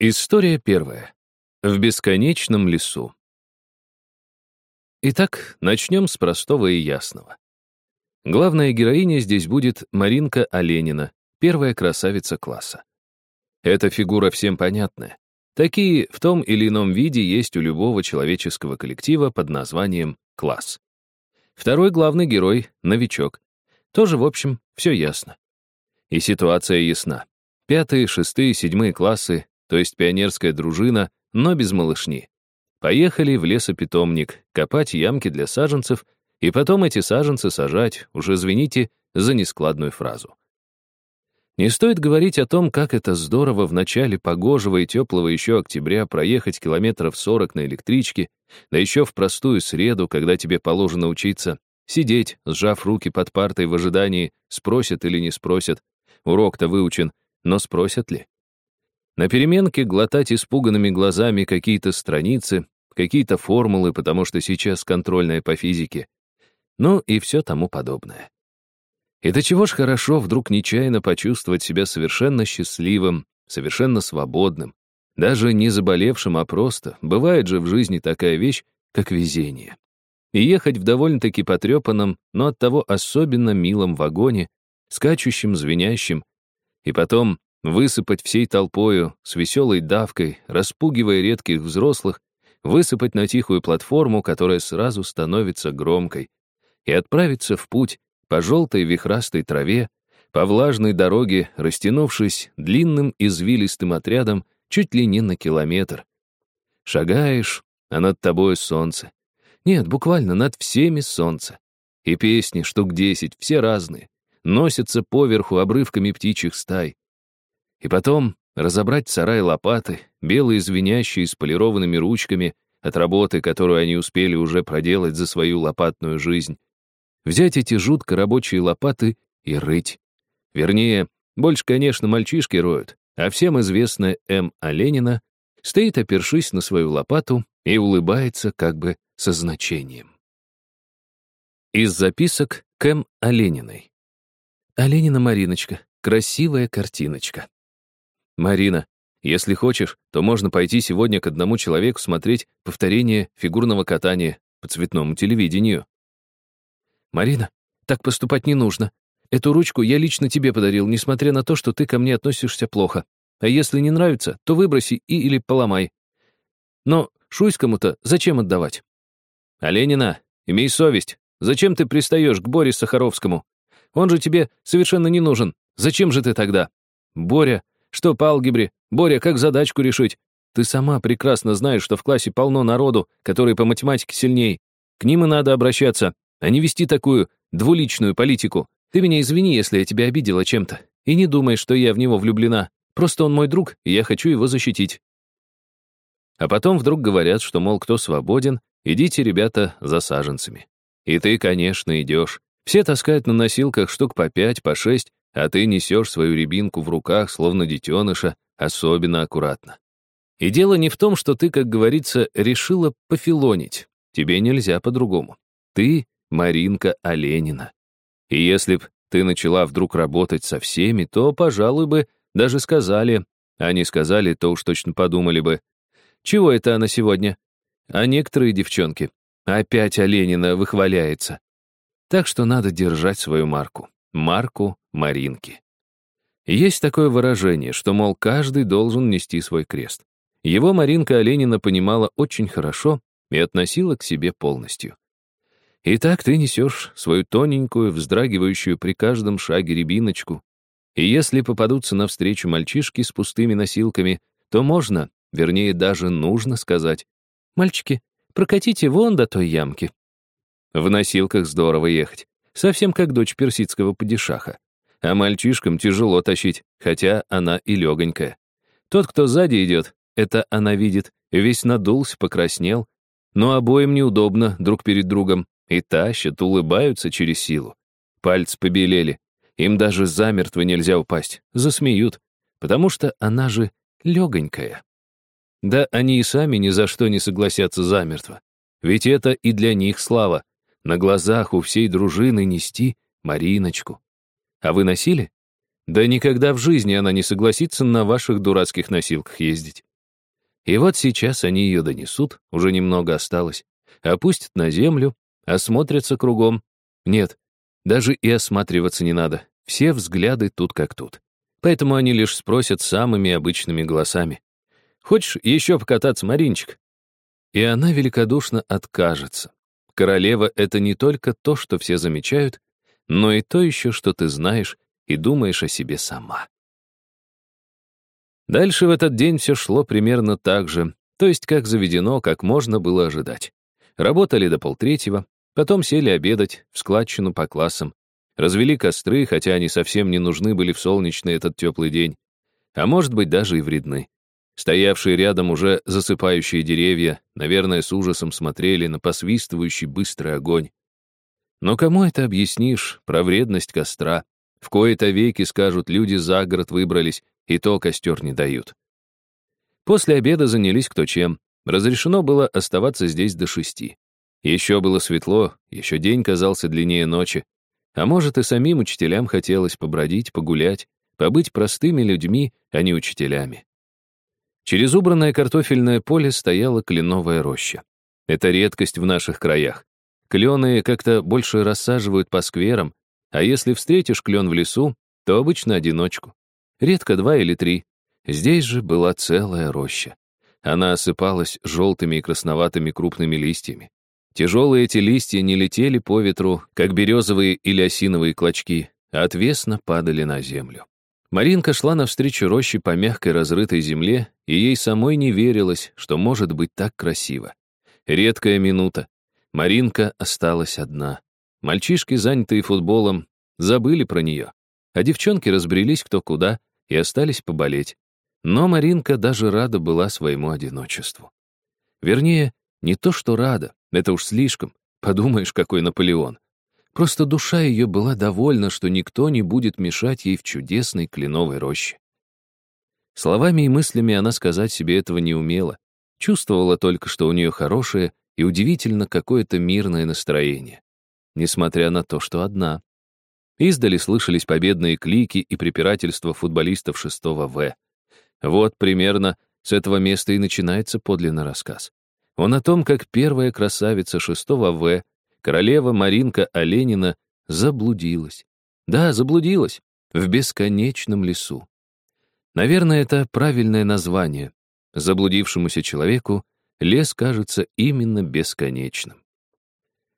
История первая. В бесконечном лесу. Итак, начнем с простого и ясного. Главная героиня здесь будет Маринка Оленина, первая красавица класса. Эта фигура всем понятная. Такие в том или ином виде есть у любого человеческого коллектива под названием класс. Второй главный герой — новичок. Тоже, в общем, все ясно. И ситуация ясна. Пятые, шестые, седьмые классы то есть пионерская дружина, но без малышни. Поехали в лесопитомник, копать ямки для саженцев, и потом эти саженцы сажать, уже извините за нескладную фразу. Не стоит говорить о том, как это здорово в начале погожего и теплого еще октября проехать километров 40 на электричке, да еще в простую среду, когда тебе положено учиться, сидеть, сжав руки под партой в ожидании, спросят или не спросят. Урок-то выучен, но спросят ли? На переменке глотать испуганными глазами какие-то страницы, какие-то формулы, потому что сейчас контрольная по физике. Ну и все тому подобное. И до чего ж хорошо вдруг нечаянно почувствовать себя совершенно счастливым, совершенно свободным, даже не заболевшим, а просто. Бывает же в жизни такая вещь, как везение. И ехать в довольно-таки потрепанном, но оттого особенно милом вагоне, скачущим, звенящим, и потом Высыпать всей толпою, с веселой давкой, распугивая редких взрослых, высыпать на тихую платформу, которая сразу становится громкой, и отправиться в путь по желтой вихрастой траве, по влажной дороге, растянувшись длинным извилистым отрядом чуть ли не на километр. Шагаешь, а над тобой солнце. Нет, буквально над всеми солнце. И песни, штук десять, все разные, носятся поверху обрывками птичьих стай. И потом разобрать сарай лопаты, белые звенящие с полированными ручками от работы, которую они успели уже проделать за свою лопатную жизнь. Взять эти жутко рабочие лопаты и рыть. Вернее, больше, конечно, мальчишки роют, а всем известная М. Оленина стоит, опершись на свою лопату, и улыбается как бы со значением. Из записок к М. Олениной. Оленина Мариночка, красивая картиночка. «Марина, если хочешь, то можно пойти сегодня к одному человеку смотреть повторение фигурного катания по цветному телевидению». «Марина, так поступать не нужно. Эту ручку я лично тебе подарил, несмотря на то, что ты ко мне относишься плохо. А если не нравится, то выброси и или поломай. Но Шуйскому-то зачем отдавать?» «Оленина, имей совесть. Зачем ты пристаешь к Боре Сахаровскому? Он же тебе совершенно не нужен. Зачем же ты тогда? Боря что по алгебре? Боря, как задачку решить? Ты сама прекрасно знаешь, что в классе полно народу, который по математике сильней. К ним и надо обращаться, а не вести такую двуличную политику. Ты меня извини, если я тебя обидела чем-то. И не думай, что я в него влюблена. Просто он мой друг, и я хочу его защитить. А потом вдруг говорят, что, мол, кто свободен, идите, ребята, за саженцами. И ты, конечно, идешь. Все таскают на носилках штук по пять, по шесть, а ты несешь свою рябинку в руках, словно детеныша, особенно аккуратно. И дело не в том, что ты, как говорится, решила пофилонить. Тебе нельзя по-другому. Ты — Маринка Оленина. И если б ты начала вдруг работать со всеми, то, пожалуй бы, даже сказали, а не сказали, то уж точно подумали бы, чего это она сегодня? А некоторые девчонки опять Оленина выхваляется. Так что надо держать свою марку. Марку Маринки. Есть такое выражение, что, мол, каждый должен нести свой крест. Его Маринка Оленина понимала очень хорошо и относила к себе полностью. Итак, ты несешь свою тоненькую, вздрагивающую при каждом шаге рябиночку, и если попадутся навстречу мальчишки с пустыми носилками, то можно, вернее, даже нужно сказать, «Мальчики, прокатите вон до той ямки». В носилках здорово ехать, совсем как дочь персидского падишаха а мальчишкам тяжело тащить, хотя она и легонькая. Тот, кто сзади идет, это она видит, весь надулся, покраснел, но обоим неудобно друг перед другом, и тащат, улыбаются через силу. Пальцы побелели, им даже замертво нельзя упасть, засмеют, потому что она же легонькая. Да они и сами ни за что не согласятся замертво, ведь это и для них слава, на глазах у всей дружины нести Мариночку. А вы носили? Да никогда в жизни она не согласится на ваших дурацких носилках ездить. И вот сейчас они ее донесут, уже немного осталось, опустят на землю, осмотрятся кругом. Нет, даже и осматриваться не надо, все взгляды тут как тут. Поэтому они лишь спросят самыми обычными голосами. «Хочешь еще покататься, Маринчик?» И она великодушно откажется. Королева — это не только то, что все замечают, но и то еще, что ты знаешь и думаешь о себе сама. Дальше в этот день все шло примерно так же, то есть как заведено, как можно было ожидать. Работали до полтретьего, потом сели обедать в складчину по классам, развели костры, хотя они совсем не нужны были в солнечный этот теплый день, а может быть даже и вредны. Стоявшие рядом уже засыпающие деревья, наверное, с ужасом смотрели на посвистывающий быстрый огонь. Но кому это объяснишь, про вредность костра? В кои-то веки, скажут, люди за город выбрались, и то костер не дают. После обеда занялись кто чем. Разрешено было оставаться здесь до шести. Еще было светло, еще день казался длиннее ночи. А может, и самим учителям хотелось побродить, погулять, побыть простыми людьми, а не учителями. Через убранное картофельное поле стояла кленовая роща. Это редкость в наших краях. Клены как-то больше рассаживают по скверам, а если встретишь клен в лесу, то обычно одиночку. Редко два или три. Здесь же была целая роща. Она осыпалась желтыми и красноватыми крупными листьями. Тяжелые эти листья не летели по ветру, как березовые или осиновые клочки, а отвесно падали на землю. Маринка шла навстречу роще по мягкой разрытой земле, и ей самой не верилось, что может быть так красиво. Редкая минута. Маринка осталась одна. Мальчишки, занятые футболом, забыли про нее, а девчонки разбрелись кто куда и остались поболеть. Но Маринка даже рада была своему одиночеству. Вернее, не то что рада, это уж слишком. Подумаешь, какой Наполеон. Просто душа ее была довольна, что никто не будет мешать ей в чудесной кленовой роще. Словами и мыслями она сказать себе этого не умела. Чувствовала только, что у нее хорошее и удивительно какое-то мирное настроение. Несмотря на то, что одна. Издали слышались победные клики и препирательства футболистов 6 В. Вот примерно с этого места и начинается подлинный рассказ. Он о том, как первая красавица 6 В Королева Маринка Оленина заблудилась. Да, заблудилась. В бесконечном лесу. Наверное, это правильное название. Заблудившемуся человеку лес кажется именно бесконечным.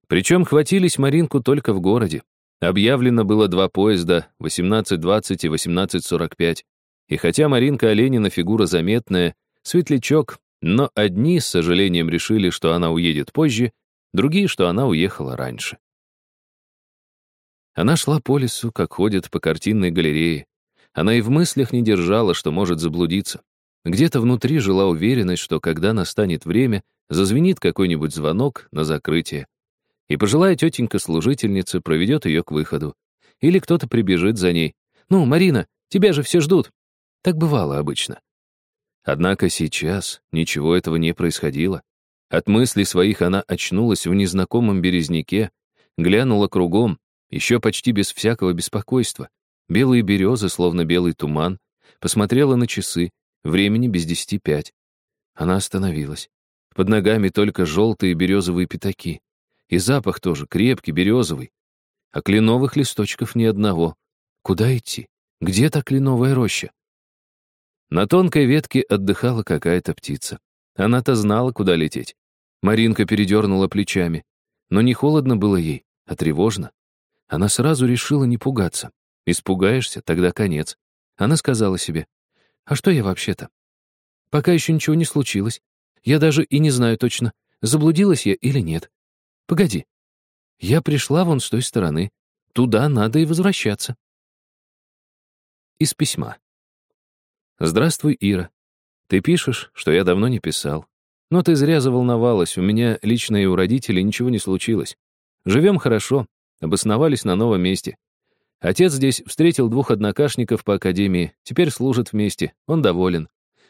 Причем хватились Маринку только в городе. Объявлено было два поезда, 18.20 и 18.45. И хотя Маринка Оленина фигура заметная, светлячок, но одни с сожалением решили, что она уедет позже, другие, что она уехала раньше. Она шла по лесу, как ходит по картинной галерее. Она и в мыслях не держала, что может заблудиться. Где-то внутри жила уверенность, что когда настанет время, зазвенит какой-нибудь звонок на закрытие. И пожилая тетенька-служительница проведет ее к выходу. Или кто-то прибежит за ней. «Ну, Марина, тебя же все ждут». Так бывало обычно. Однако сейчас ничего этого не происходило. От мыслей своих она очнулась в незнакомом березняке, глянула кругом, еще почти без всякого беспокойства. Белые березы, словно белый туман, посмотрела на часы, времени без десяти пять. Она остановилась. Под ногами только желтые березовые пятаки. И запах тоже крепкий, березовый. А кленовых листочков ни одного. Куда идти? Где та кленовая роща? На тонкой ветке отдыхала какая-то птица. Она-то знала, куда лететь. Маринка передернула плечами. Но не холодно было ей, а тревожно. Она сразу решила не пугаться. Испугаешься, тогда конец. Она сказала себе, «А что я вообще-то? Пока еще ничего не случилось. Я даже и не знаю точно, заблудилась я или нет. Погоди. Я пришла вон с той стороны. Туда надо и возвращаться». Из письма. «Здравствуй, Ира. Ты пишешь, что я давно не писал. Но ты зря заволновалась, у меня лично и у родителей ничего не случилось. Живем хорошо, обосновались на новом месте. Отец здесь встретил двух однокашников по академии, теперь служат вместе, он доволен.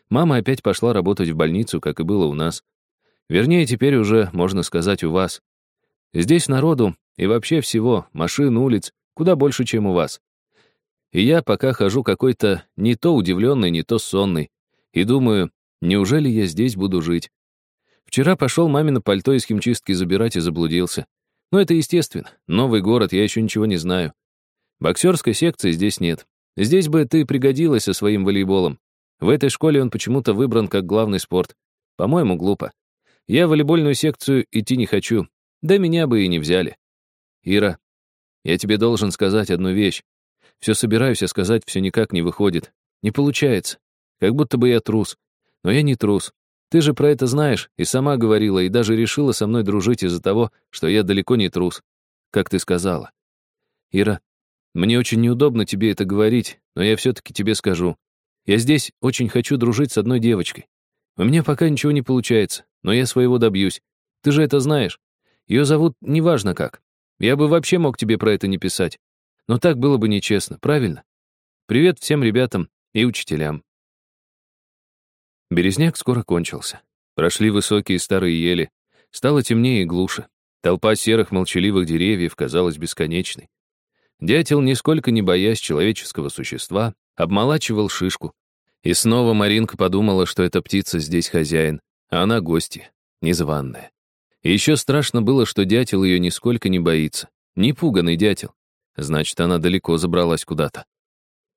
Мама опять пошла работать в больницу, как и было у нас. Вернее, теперь уже, можно сказать, у вас. Здесь народу и вообще всего, машин, улиц, куда больше, чем у вас. И я пока хожу какой-то не то удивленный, не то сонный, и думаю, Неужели я здесь буду жить? Вчера пошел мамино пальто из химчистки забирать и заблудился. Но это естественно. Новый город, я еще ничего не знаю. Боксерской секции здесь нет. Здесь бы ты пригодилась со своим волейболом. В этой школе он почему-то выбран как главный спорт. По-моему, глупо. Я в волейбольную секцию идти не хочу. Да меня бы и не взяли. Ира, я тебе должен сказать одну вещь. Все собираюсь, а сказать все никак не выходит. Не получается. Как будто бы я трус. Но я не трус. Ты же про это знаешь, и сама говорила, и даже решила со мной дружить из-за того, что я далеко не трус. Как ты сказала. Ира, мне очень неудобно тебе это говорить, но я все-таки тебе скажу. Я здесь очень хочу дружить с одной девочкой. У меня пока ничего не получается, но я своего добьюсь. Ты же это знаешь. Ее зовут неважно как. Я бы вообще мог тебе про это не писать. Но так было бы нечестно, правильно? Привет всем ребятам и учителям. Березняк скоро кончился. Прошли высокие старые ели. Стало темнее и глуше. Толпа серых молчаливых деревьев казалась бесконечной. Дятел, нисколько не боясь человеческого существа, обмолачивал шишку. И снова Маринка подумала, что эта птица здесь хозяин, а она гостья, незваная. И еще страшно было, что дятел ее нисколько не боится. Не пуганный дятел. Значит, она далеко забралась куда-то.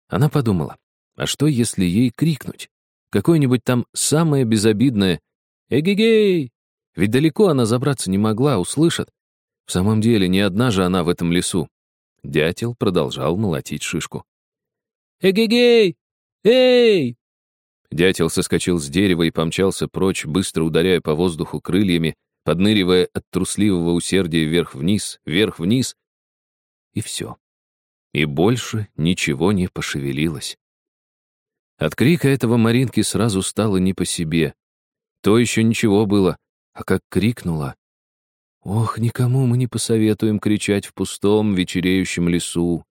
Она подумала, а что, если ей крикнуть? Какое-нибудь там самое безобидное «Эгегей!» Ведь далеко она забраться не могла, услышат. В самом деле, не одна же она в этом лесу. Дятел продолжал молотить шишку. «Эгегей! Эй!» Дятел соскочил с дерева и помчался прочь, быстро ударяя по воздуху крыльями, подныривая от трусливого усердия вверх-вниз, вверх-вниз. И все. И больше ничего не пошевелилось. От крика этого Маринки сразу стало не по себе. То еще ничего было, а как крикнула. Ох, никому мы не посоветуем кричать в пустом вечереющем лесу.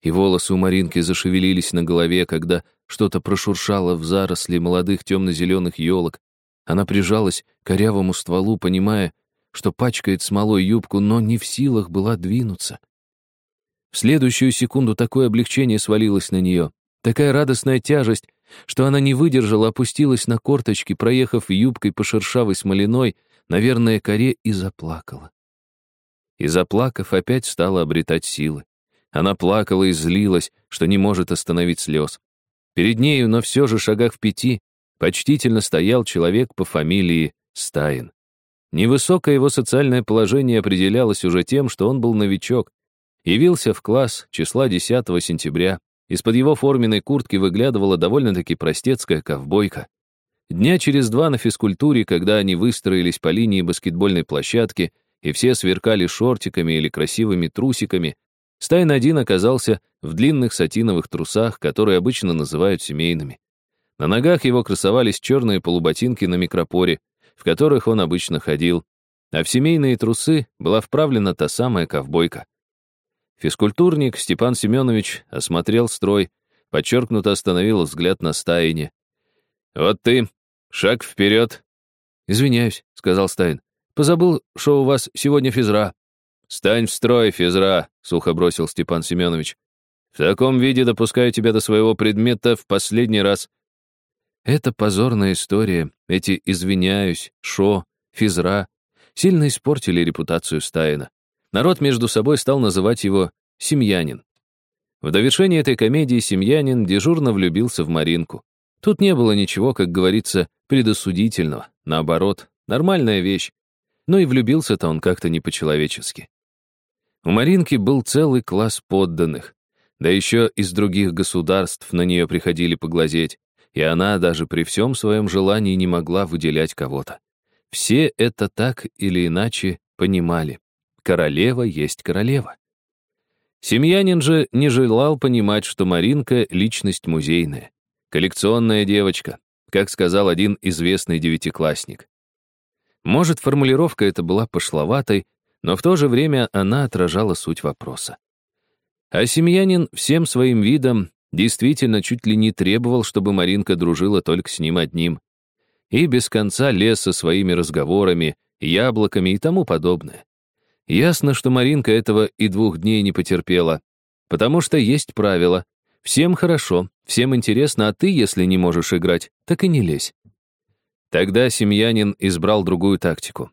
И волосы у Маринки зашевелились на голове, когда что-то прошуршало в заросли молодых темно-зеленых елок. Она прижалась к корявому стволу, понимая, что пачкает смолой юбку, но не в силах была двинуться. В следующую секунду такое облегчение свалилось на нее. Такая радостная тяжесть, что она не выдержала, опустилась на корточки, проехав юбкой по шершавой смоляной, наверное, коре и заплакала. И заплакав, опять стала обретать силы. Она плакала и злилась, что не может остановить слез. Перед нею, но все же шагах в пяти, почтительно стоял человек по фамилии Стайн. Невысокое его социальное положение определялось уже тем, что он был новичок. Явился в класс числа 10 сентября, из-под его форменной куртки выглядывала довольно-таки простецкая ковбойка. Дня через два на физкультуре, когда они выстроились по линии баскетбольной площадки, и все сверкали шортиками или красивыми трусиками, Стайн один оказался в длинных сатиновых трусах, которые обычно называют семейными. На ногах его красовались черные полуботинки на микропоре, в которых он обычно ходил, а в семейные трусы была вправлена та самая ковбойка. Физкультурник Степан Семенович осмотрел строй, подчеркнуто остановил взгляд на стаине. «Вот ты, шаг вперед!» «Извиняюсь», — сказал Стайн. «Позабыл, что у вас сегодня физра». «Стань в строй, физра», — сухо бросил Степан Семенович. «В таком виде допускаю тебя до своего предмета в последний раз». Это позорная история, эти «извиняюсь», «шо», «физра» сильно испортили репутацию Стайна. Народ между собой стал называть его «семьянин». В довершение этой комедии семьянин дежурно влюбился в Маринку. Тут не было ничего, как говорится, предосудительного. Наоборот, нормальная вещь. Но и влюбился-то он как-то не по-человечески. У Маринки был целый класс подданных. Да еще из других государств на нее приходили поглазеть. И она даже при всем своем желании не могла выделять кого-то. Все это так или иначе понимали. Королева есть королева. Семьянин же не желал понимать, что Маринка — личность музейная, коллекционная девочка, как сказал один известный девятиклассник. Может, формулировка эта была пошловатой, но в то же время она отражала суть вопроса. А семьянин всем своим видом действительно чуть ли не требовал, чтобы Маринка дружила только с ним одним. И без конца лез со своими разговорами, яблоками и тому подобное. Ясно, что Маринка этого и двух дней не потерпела, потому что есть правило. Всем хорошо, всем интересно, а ты, если не можешь играть, так и не лезь. Тогда семьянин избрал другую тактику.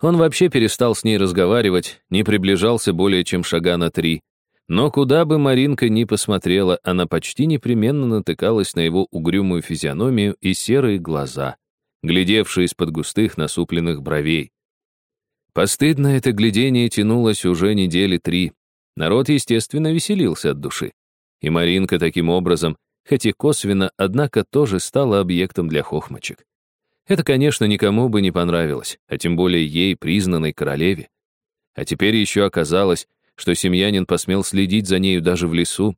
Он вообще перестал с ней разговаривать, не приближался более чем шага на три. Но куда бы Маринка ни посмотрела, она почти непременно натыкалась на его угрюмую физиономию и серые глаза, глядевшие из-под густых насупленных бровей. Постыдно это глядение тянулось уже недели три. Народ, естественно, веселился от души. И Маринка таким образом, хоть и косвенно, однако тоже стала объектом для хохмочек. Это, конечно, никому бы не понравилось, а тем более ей, признанной королеве. А теперь еще оказалось, что семьянин посмел следить за нею даже в лесу.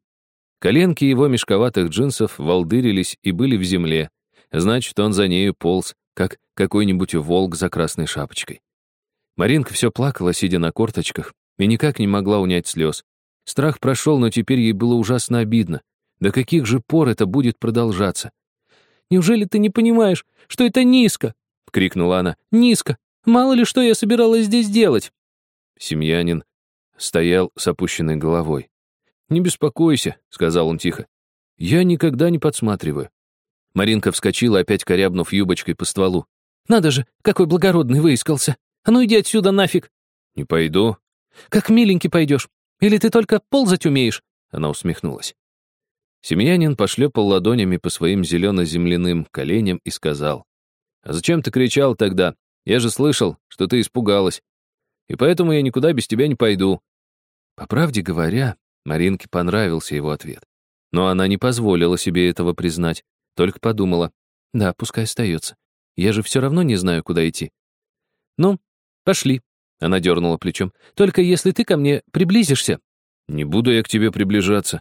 Коленки его мешковатых джинсов волдырились и были в земле. Значит, он за нею полз, как какой-нибудь волк за красной шапочкой. Маринка все плакала, сидя на корточках, и никак не могла унять слез. Страх прошел, но теперь ей было ужасно обидно. До каких же пор это будет продолжаться? Неужели ты не понимаешь, что это низко?» — крикнула она. «Низко! Мало ли что я собиралась здесь делать!» Семьянин стоял с опущенной головой. «Не беспокойся», — сказал он тихо. «Я никогда не подсматриваю». Маринка вскочила, опять корябнув юбочкой по стволу. «Надо же, какой благородный выискался! А ну иди отсюда нафиг!» «Не пойду». «Как миленький пойдешь. Или ты только ползать умеешь?» Она усмехнулась. Семьянин пошлепал ладонями по своим зелено-земляным коленям и сказал, «А зачем ты кричал тогда? Я же слышал, что ты испугалась. И поэтому я никуда без тебя не пойду». По правде говоря, Маринке понравился его ответ. Но она не позволила себе этого признать, только подумала, «Да, пускай остается. Я же все равно не знаю, куда идти». «Ну, пошли», — она дернула плечом, «только если ты ко мне приблизишься». «Не буду я к тебе приближаться»,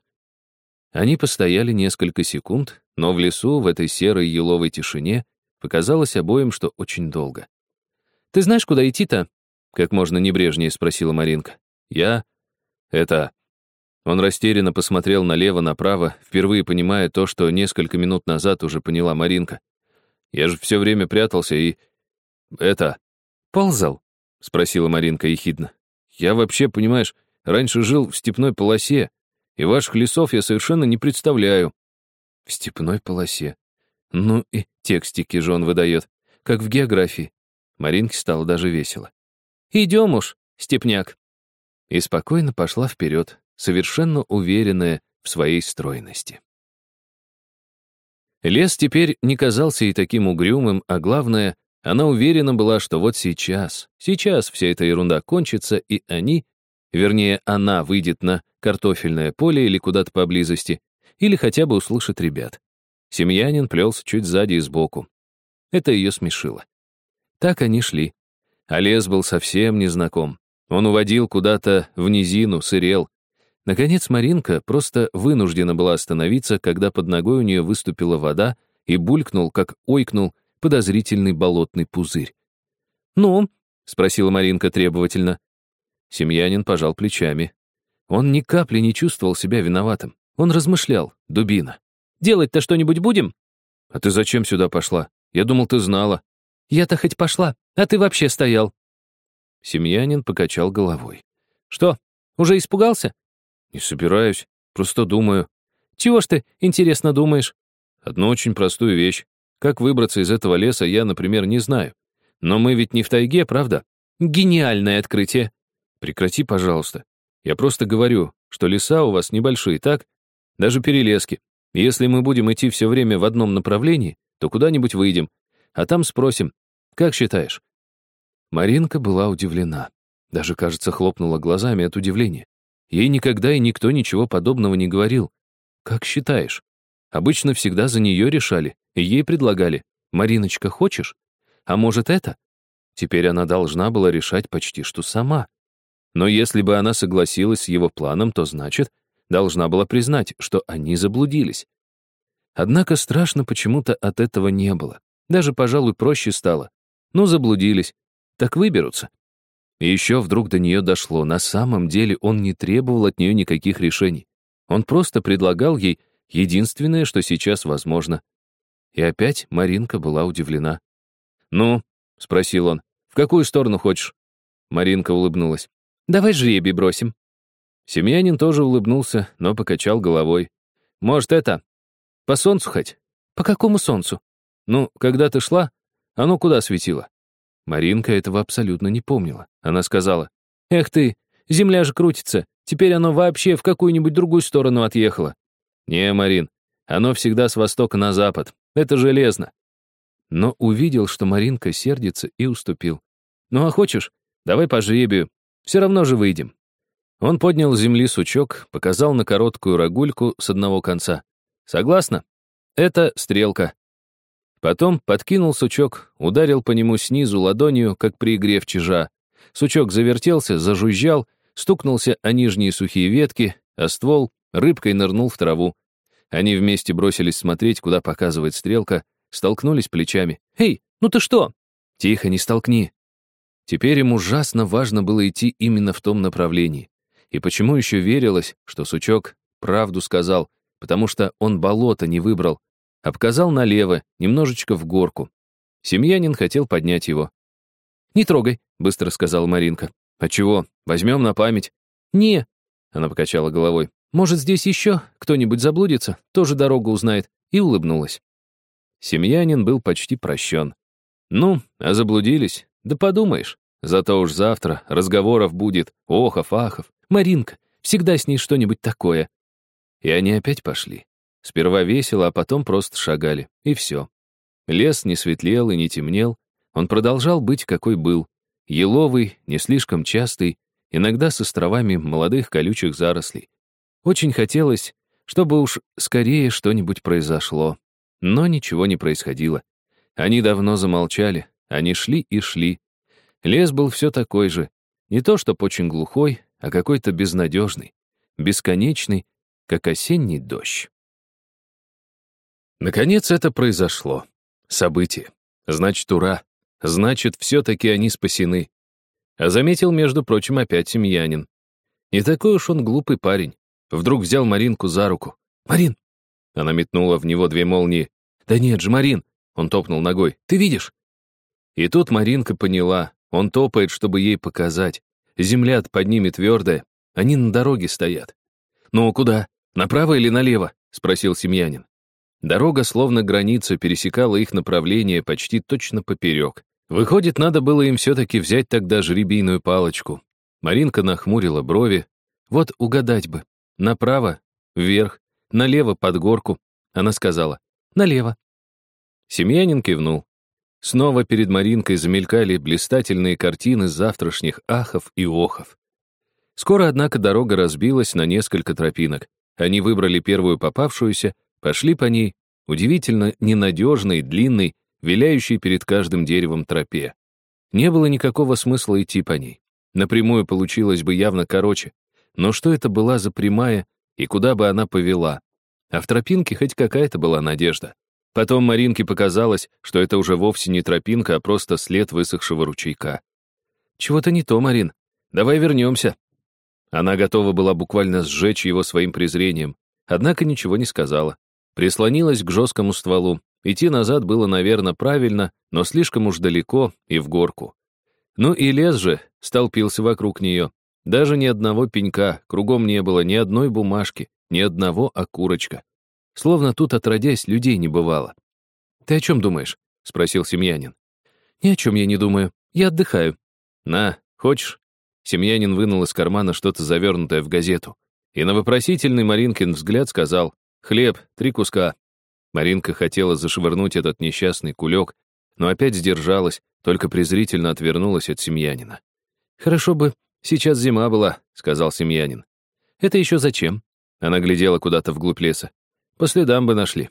они постояли несколько секунд, но в лесу, в этой серой еловой тишине, показалось обоим, что очень долго. «Ты знаешь, куда идти-то?» — как можно небрежнее спросила Маринка. «Я? Это...» Он растерянно посмотрел налево-направо, впервые понимая то, что несколько минут назад уже поняла Маринка. «Я же все время прятался и... это...» «Ползал?» — спросила Маринка ехидно. «Я вообще, понимаешь, раньше жил в степной полосе, и ваших лесов я совершенно не представляю. В степной полосе. Ну и текстики же он выдает, как в географии. Маринке стало даже весело. «Идем уж, степняк». И спокойно пошла вперед, совершенно уверенная в своей стройности. Лес теперь не казался ей таким угрюмым, а главное, она уверена была, что вот сейчас, сейчас вся эта ерунда кончится, и они, вернее, она выйдет на картофельное поле или куда-то поблизости, или хотя бы услышит ребят. Семьянин плелся чуть сзади и сбоку. Это ее смешило. Так они шли. А лес был совсем незнаком. Он уводил куда-то в низину, сырел. Наконец Маринка просто вынуждена была остановиться, когда под ногой у нее выступила вода и булькнул, как ойкнул, подозрительный болотный пузырь. «Ну?» — спросила Маринка требовательно. Семьянин пожал плечами. Он ни капли не чувствовал себя виноватым. Он размышлял, дубина. «Делать-то что-нибудь будем?» «А ты зачем сюда пошла? Я думал, ты знала». «Я-то хоть пошла, а ты вообще стоял». Семьянин покачал головой. «Что, уже испугался?» «Не собираюсь, просто думаю». «Чего ж ты, интересно, думаешь?» «Одну очень простую вещь. Как выбраться из этого леса, я, например, не знаю. Но мы ведь не в тайге, правда?» «Гениальное открытие!» «Прекрати, пожалуйста. Я просто говорю, что леса у вас небольшие, так? Даже перелески. если мы будем идти все время в одном направлении, то куда-нибудь выйдем, а там спросим, как считаешь?» Маринка была удивлена. Даже, кажется, хлопнула глазами от удивления. Ей никогда и никто ничего подобного не говорил. «Как считаешь?» Обычно всегда за нее решали, и ей предлагали. «Мариночка, хочешь? А может, это?» Теперь она должна была решать почти что сама. Но если бы она согласилась с его планом, то значит, должна была признать, что они заблудились. Однако страшно почему-то от этого не было. Даже, пожалуй, проще стало. Ну, заблудились. Так выберутся. И еще вдруг до нее дошло. На самом деле он не требовал от нее никаких решений. Он просто предлагал ей единственное, что сейчас возможно. И опять Маринка была удивлена. «Ну?» — спросил он. «В какую сторону хочешь?» Маринка улыбнулась. Давай жребий бросим». Семьянин тоже улыбнулся, но покачал головой. «Может, это? По солнцу хоть?» «По какому солнцу?» «Ну, когда ты шла, Оно куда светило?» Маринка этого абсолютно не помнила. Она сказала, «Эх ты, земля же крутится, теперь оно вообще в какую-нибудь другую сторону отъехало». «Не, Марин, оно всегда с востока на запад, это железно». Но увидел, что Маринка сердится и уступил. «Ну а хочешь, давай по жребию, все равно же выйдем». Он поднял с земли сучок, показал на короткую рогульку с одного конца. «Согласна? Это стрелка». Потом подкинул сучок, ударил по нему снизу ладонью, как при игре в чижа. Сучок завертелся, зажужжал, стукнулся о нижние сухие ветки, а ствол рыбкой нырнул в траву. Они вместе бросились смотреть, куда показывает стрелка, столкнулись плечами. «Эй, ну ты что?» «Тихо, не столкни». Теперь им ужасно важно было идти именно в том направлении. И почему еще верилось, что сучок правду сказал, потому что он болото не выбрал, обказал налево, немножечко в горку. Семьянин хотел поднять его. «Не трогай», — быстро сказала Маринка. «А чего? Возьмем на память». «Не», — она покачала головой. «Может, здесь еще кто-нибудь заблудится, тоже дорогу узнает», и улыбнулась. Семьянин был почти прощен. «Ну, а заблудились? Да подумаешь. Зато уж завтра разговоров будет, охов, ахов. Маринка, всегда с ней что-нибудь такое». И они опять пошли. Сперва весело, а потом просто шагали. И все. Лес не светлел и не темнел. Он продолжал быть, какой был. Еловый, не слишком частый, иногда с островами молодых колючих зарослей. Очень хотелось, чтобы уж скорее что-нибудь произошло. Но ничего не происходило. Они давно замолчали, они шли и шли. Лес был все такой же. Не то чтоб очень глухой, а какой-то безнадежный, бесконечный, как осенний дождь. Наконец это произошло. Событие. Значит, ура. Значит, все-таки они спасены. А заметил, между прочим, опять семьянин. Не такой уж он глупый парень. Вдруг взял Маринку за руку. «Марин!» Она метнула в него две молнии. «Да нет же, Марин!» Он топнул ногой. «Ты видишь?» И тут Маринка поняла. Он топает, чтобы ей показать. Земля под ними твердая. Они на дороге стоят. «Ну, куда? Направо или налево?» — спросил семьянин. Дорога, словно граница, пересекала их направление почти точно поперек. Выходит, надо было им все-таки взять тогда жребийную палочку. Маринка нахмурила брови. Вот угадать бы. Направо, вверх, налево под горку. Она сказала «налево». Семьянин кивнул. Снова перед Маринкой замелькали блистательные картины завтрашних ахов и охов. Скоро, однако, дорога разбилась на несколько тропинок. Они выбрали первую попавшуюся, пошли по ней, удивительно ненадежной, длинной, виляющей перед каждым деревом тропе. Не было никакого смысла идти по ней. Напрямую получилось бы явно короче. Но что это была за прямая и куда бы она повела? А в тропинке хоть какая-то была надежда. Потом Маринке показалось, что это уже вовсе не тропинка, а просто след высохшего ручейка. «Чего-то не то, Марин. Давай вернемся». Она готова была буквально сжечь его своим презрением, однако ничего не сказала. Прислонилась к жесткому стволу. Идти назад было, наверное, правильно, но слишком уж далеко и в горку. Ну и лес же столпился вокруг нее. Даже ни одного пенька, кругом не было ни одной бумажки, ни одного окурочка. Словно тут, отродясь, людей не бывало. «Ты о чем думаешь?» — спросил семьянин. «Ни о чем я не думаю. Я отдыхаю». «На, хочешь?» Семьянин вынул из кармана что-то завернутое в газету. И на вопросительный Маринкин взгляд сказал «Хлеб, три куска». Маринка хотела зашвырнуть этот несчастный кулек, но опять сдержалась, только презрительно отвернулась от семьянина. «Хорошо бы сейчас зима была», — сказал семьянин. «Это еще зачем?» Она глядела куда-то вглубь леса. «По следам бы нашли».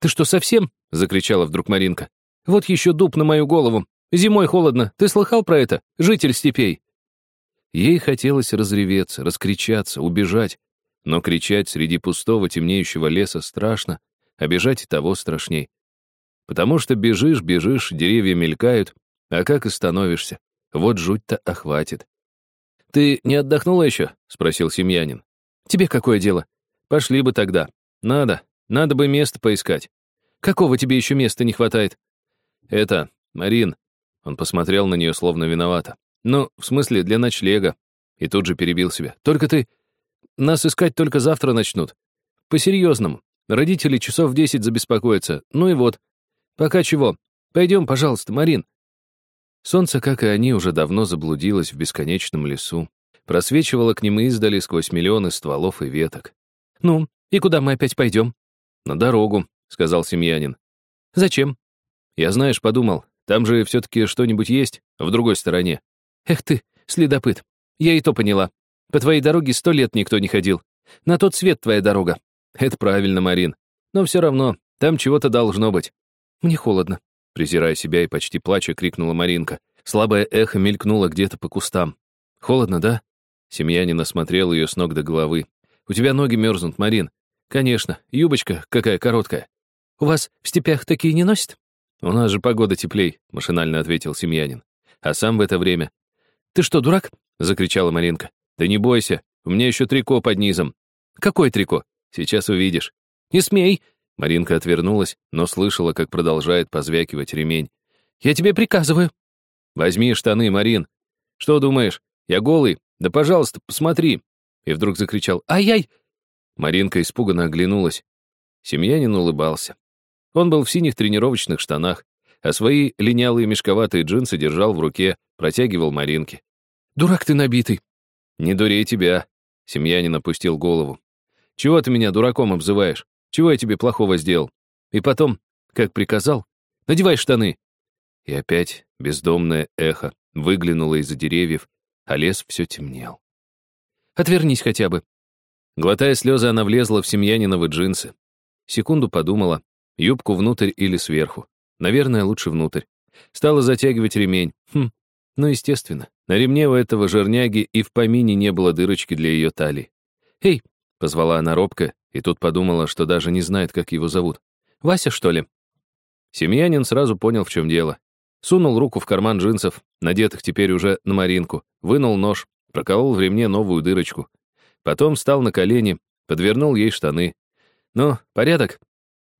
«Ты что, совсем?» — закричала вдруг Маринка. «Вот еще дуб на мою голову. Зимой холодно. Ты слыхал про это, житель степей?» Ей хотелось разреветься, раскричаться, убежать, но кричать среди пустого темнеющего леса страшно, а бежать и того страшней. Потому что бежишь, бежишь, деревья мелькают, а как и становишься. Вот жуть-то охватит. «Ты не отдохнула еще?» — спросил семьянин. «Тебе какое дело? Пошли бы тогда. Надо. Надо бы место поискать. Какого тебе еще места не хватает?» «Это, Марин». Он посмотрел на нее словно виновато. «Ну, в смысле, для ночлега». И тут же перебил себя. «Только ты нас искать только завтра начнут. По-серьезному. Родители часов в десять забеспокоятся. Ну и вот. Пока чего. Пойдем, пожалуйста, Марин». Солнце, как и они, уже давно заблудилось в бесконечном лесу, просвечивало к ним издали сквозь миллионы стволов и веток. «Ну, и куда мы опять пойдем?» «На дорогу», — сказал семьянин. «Зачем?» «Я, знаешь, подумал, там же все-таки что-нибудь есть в другой стороне». «Эх ты, следопыт, я и то поняла. По твоей дороге сто лет никто не ходил. На тот свет твоя дорога». «Это правильно, Марин. Но все равно, там чего-то должно быть». «Мне холодно», — презирая себя и почти плача, крикнула Маринка. Слабое эхо мелькнуло где-то по кустам. «Холодно, да?» Семьянин осмотрел ее с ног до головы. «У тебя ноги мерзнут, Марин». «Конечно, юбочка какая короткая». «У вас в степях такие не носят?» «У нас же погода теплей», — машинально ответил семьянин. А сам в это время... «Ты что, дурак?» — закричала Маринка. «Да не бойся, у меня еще трико под низом». «Какое трико?» «Сейчас увидишь». «Не смей!» Маринка отвернулась, но слышала, как продолжает позвякивать ремень. «Я тебе приказываю». «Возьми штаны, Марин. Что думаешь, я голый? Да, пожалуйста, посмотри!» И вдруг закричал «Ай-яй!» Маринка испуганно оглянулась. Семьянин улыбался. Он был в синих тренировочных штанах, а свои линялые мешковатые джинсы держал в руке, протягивал Маринке. «Дурак ты набитый!» «Не дурей тебя!» Семьянин опустил голову. «Чего ты меня дураком обзываешь? Чего я тебе плохого сделал? И потом, как приказал, надевай штаны!» И опять бездомное эхо выглянуло из-за деревьев, а лес все темнел. «Отвернись хотя бы!» Глотая слезы, она влезла в семьяниновы джинсы. Секунду подумала, юбку внутрь или сверху. Наверное, лучше внутрь. Стала затягивать ремень. Хм, ну, естественно. На ремне у этого жирняги и в помине не было дырочки для ее талии. «Эй!» — позвала она робко, и тут подумала, что даже не знает, как его зовут. «Вася, что ли?» Семьянин сразу понял, в чем дело. Сунул руку в карман джинсов, надетых теперь уже на Маринку, вынул нож, проколол в ремне новую дырочку. Потом встал на колени, подвернул ей штаны. «Ну, порядок?»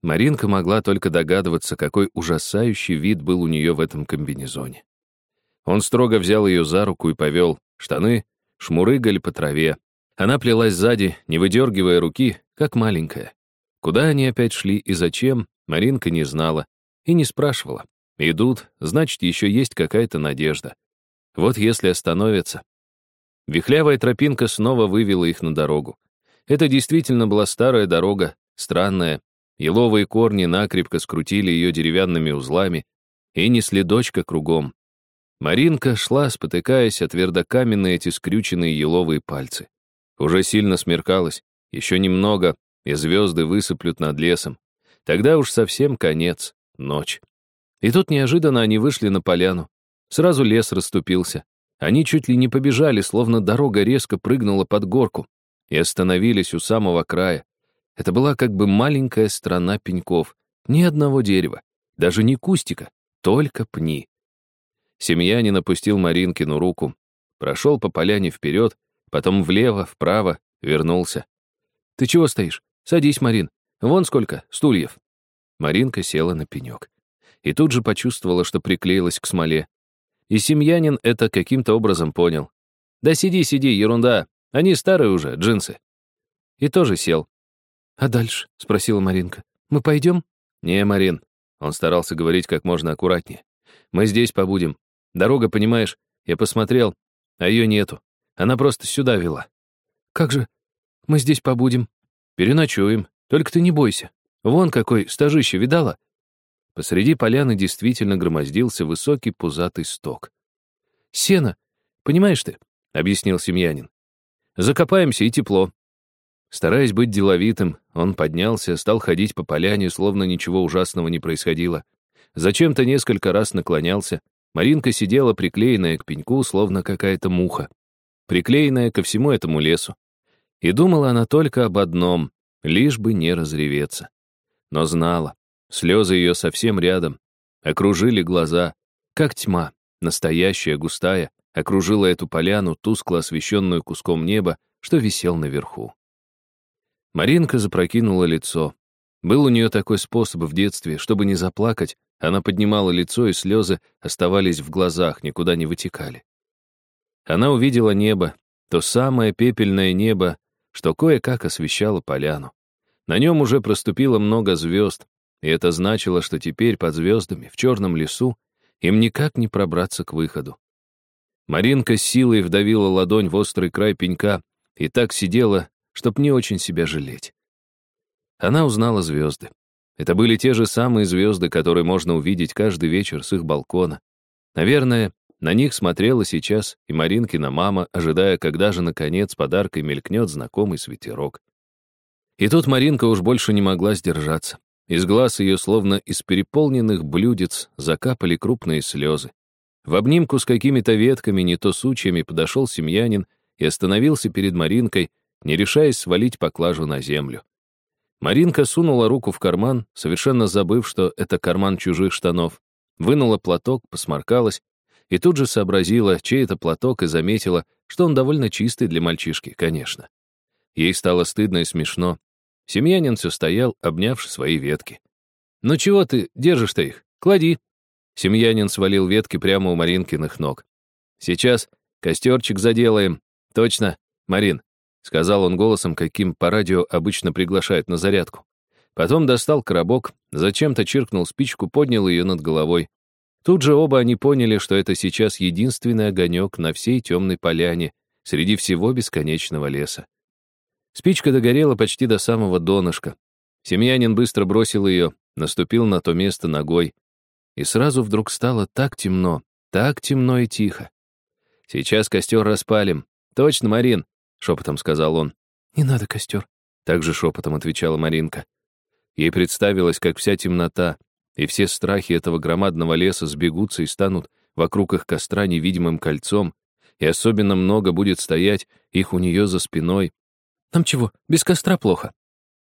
Маринка могла только догадываться, какой ужасающий вид был у нее в этом комбинезоне. Он строго взял ее за руку и повел. Штаны шмурыгали по траве. Она плелась сзади, не выдергивая руки, как маленькая. Куда они опять шли и зачем, Маринка не знала и не спрашивала. Идут, значит, еще есть какая-то надежда. Вот если остановятся, Вихлявая тропинка снова вывела их на дорогу. Это действительно была старая дорога, странная. Еловые корни накрепко скрутили ее деревянными узлами и несли дочка кругом. Маринка шла, спотыкаясь от твердокаменные эти скрюченные еловые пальцы. Уже сильно смеркалось, еще немного, и звезды высыплют над лесом. Тогда уж совсем конец, ночь. И тут неожиданно они вышли на поляну. Сразу лес расступился. Они чуть ли не побежали, словно дорога резко прыгнула под горку, и остановились у самого края. Это была как бы маленькая страна пеньков, ни одного дерева, даже не кустика, только пни. Семьянин опустил Маринкину руку, прошел по поляне вперед, потом влево, вправо, вернулся. «Ты чего стоишь? Садись, Марин. Вон сколько стульев». Маринка села на пенек. И тут же почувствовала, что приклеилась к смоле. И семьянин это каким-то образом понял. «Да сиди, сиди, ерунда. Они старые уже, джинсы». И тоже сел. «А дальше?» — спросила Маринка. «Мы пойдем?» «Не, Марин». Он старался говорить как можно аккуратнее. «Мы здесь побудем. Дорога, понимаешь, я посмотрел, а ее нету. Она просто сюда вела». «Как же мы здесь побудем?» «Переночуем. Только ты не бойся. Вон какой стажище, видала? Посреди поляны действительно громоздился высокий пузатый сток. «Сено, понимаешь ты?» — объяснил семьянин. «Закопаемся, и тепло». Стараясь быть деловитым, он поднялся, стал ходить по поляне, словно ничего ужасного не происходило. Зачем-то несколько раз наклонялся. Маринка сидела приклеенная к пеньку, словно какая-то муха, приклеенная ко всему этому лесу. И думала она только об одном — лишь бы не разреветься. Но знала, Слезы ее совсем рядом. Окружили глаза. Как тьма, настоящая, густая, окружила эту поляну, тускло освещенную куском неба, что висел наверху. Маринка запрокинула лицо. Был у нее такой способ в детстве, чтобы не заплакать, она поднимала лицо, и слезы оставались в глазах, никуда не вытекали. Она увидела небо, то самое пепельное небо, что кое-как освещало поляну. На нем уже проступило много звезд, и это значило, что теперь под звездами, в черном лесу, им никак не пробраться к выходу. Маринка силой вдавила ладонь в острый край пенька и так сидела, чтоб не очень себя жалеть. Она узнала звезды. Это были те же самые звезды, которые можно увидеть каждый вечер с их балкона. Наверное, на них смотрела сейчас и Маринкина мама, ожидая, когда же, наконец, подаркой мелькнет знакомый светерок. И тут Маринка уж больше не могла сдержаться. Из глаз ее, словно из переполненных блюдец, закапали крупные слезы. В обнимку с какими-то ветками, не то сучьями, подошел семьянин и остановился перед Маринкой, не решаясь свалить поклажу на землю. Маринка сунула руку в карман, совершенно забыв, что это карман чужих штанов, вынула платок, посморкалась и тут же сообразила, чей это платок, и заметила, что он довольно чистый для мальчишки, конечно. Ей стало стыдно и смешно. Семьянин все стоял, обнявши свои ветки. «Ну чего ты держишь-то их? Клади!» Семьянин свалил ветки прямо у Маринкиных ног. «Сейчас костерчик заделаем. Точно, Марин, сказал он голосом, каким по радио обычно приглашают на зарядку. Потом достал коробок, зачем-то чиркнул спичку, поднял ее над головой. Тут же оба они поняли, что это сейчас единственный огонек на всей темной поляне среди всего бесконечного леса. Спичка догорела почти до самого донышка. Семьянин быстро бросил ее, наступил на то место ногой. И сразу вдруг стало так темно, так темно и тихо. «Сейчас костер распалим. Точно, Марин, шепотом сказал он. «Не надо костер», — также шепотом отвечала Маринка. Ей представилось, как вся темнота и все страхи этого громадного леса сбегутся и станут вокруг их костра невидимым кольцом, и особенно много будет стоять их у нее за спиной. «Нам чего, без костра плохо?»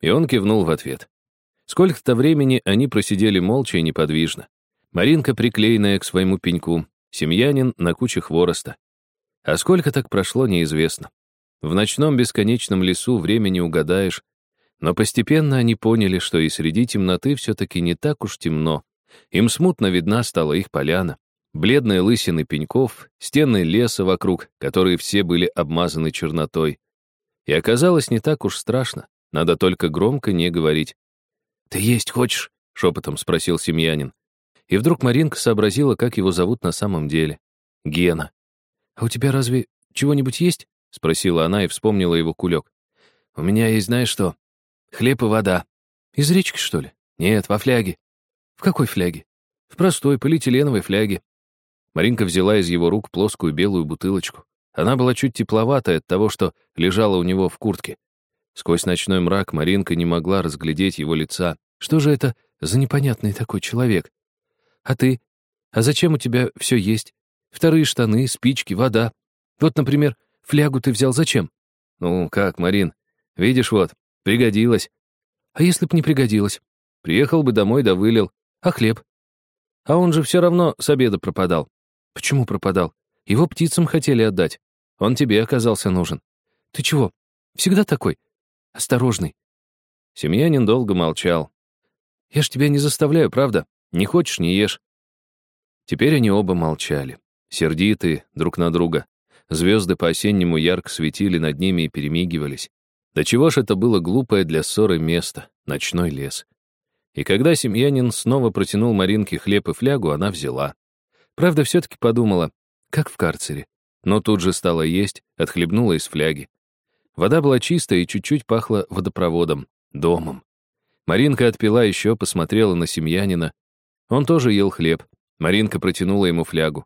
И он кивнул в ответ. Сколько-то времени они просидели молча и неподвижно. Маринка, приклеенная к своему пеньку, семьянин на куче хвороста. А сколько так прошло, неизвестно. В ночном бесконечном лесу время не угадаешь, но постепенно они поняли, что и среди темноты все-таки не так уж темно. Им смутно видна стала их поляна, бледные лысины пеньков, стены леса вокруг, которые все были обмазаны чернотой. И оказалось не так уж страшно, надо только громко не говорить. «Ты есть хочешь?» — шепотом спросил семьянин. И вдруг Маринка сообразила, как его зовут на самом деле. Гена. «А у тебя разве чего-нибудь есть?» — спросила она и вспомнила его кулек. «У меня есть, знаешь что? Хлеб и вода. Из речки, что ли? Нет, во фляге». «В какой фляге?» «В простой полиэтиленовой фляге». Маринка взяла из его рук плоскую белую бутылочку. Она была чуть тепловатая от того, что лежала у него в куртке. Сквозь ночной мрак Маринка не могла разглядеть его лица. Что же это за непонятный такой человек? А ты? А зачем у тебя все есть? Вторые штаны, спички, вода. Вот, например, Флягу ты взял зачем? Ну, как, Марин? Видишь, вот, пригодилось. А если б не пригодилось? Приехал бы домой да вылил. А хлеб? А он же все равно с обеда пропадал. Почему пропадал? Его птицам хотели отдать. Он тебе оказался нужен. Ты чего? Всегда такой? Осторожный. Семьянин долго молчал. Я ж тебя не заставляю, правда? Не хочешь — не ешь. Теперь они оба молчали, сердитые друг на друга. Звезды по-осеннему ярко светили над ними и перемигивались. Да чего ж это было глупое для ссоры место, ночной лес. И когда семьянин снова протянул Маринке хлеб и флягу, она взяла. Правда, все-таки подумала, как в карцере. Но тут же стала есть, отхлебнула из фляги. Вода была чистая и чуть-чуть пахла водопроводом, домом. Маринка отпила еще, посмотрела на семьянина. Он тоже ел хлеб. Маринка протянула ему флягу.